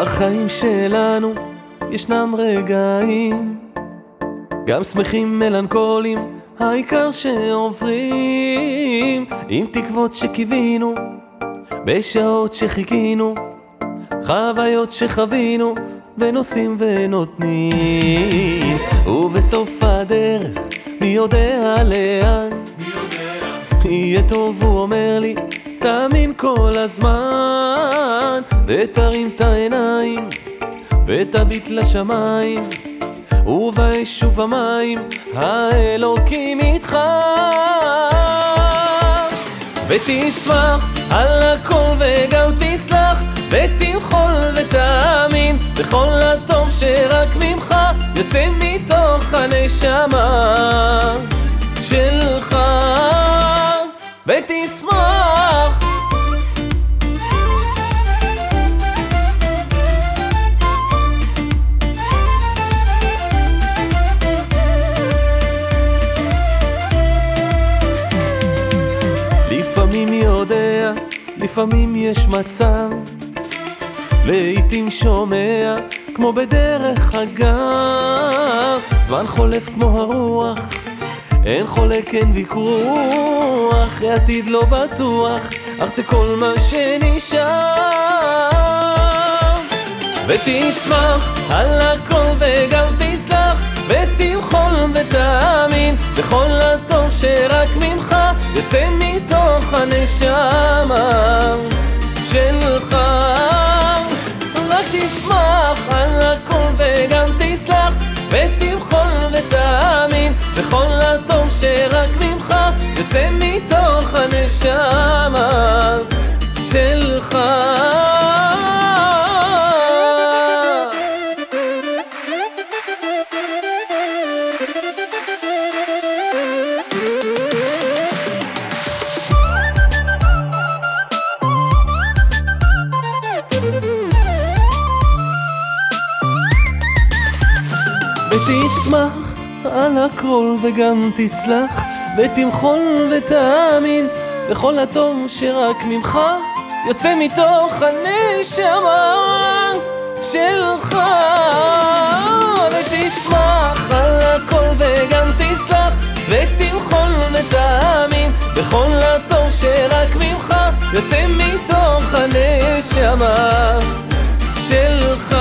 בחיים שלנו ישנם רגעים גם שמחים מלנכולים, העיקר שעוברים עם תקוות שקיווינו, בשעות שחיכינו, חוויות שחווינו, ונוסעים ונותנים. ובסוף הדרך, מי יודע לאן? יהיה טוב, הוא אומר לי, תאמין כל הזמן, ותרים את העיניים, ותביט לשמיים. ובאש ובמים האלוקים איתך ותשמח על הכל וגם תסלח ותמחול ותאמין בכל הטוב שרק ממך יוצא מתוך הנשמה שלך ותשמח לפעמים יודע, לפעמים יש מצב. לעתים שומע, כמו בדרך אגב. זמן חולף כמו הרוח, אין חולק, אין ויכוח העתיד לא בטוח, אך זה כל מה שנשאר. ותשמח על הכל וגם תסלח ותמחול ותאמין בכל הטוב שרק ממך יוצא מתוך הנשמה שלך. רק תשמח על הכל וגם תסלח ותמחול ותאמין בכל הטוב שרק ממך. יוצא מתוך הנשמה שלך ותשמח על הכל וגם תסלח ותמחול ותאמין בכל הטוב שרק ממך יוצא מתוך הנשמה שלך. ותשמח על הכל וגם תסלח ותמחול ותאמין בכל הטוב שרק ממך יוצא מתוך הנשמה שלך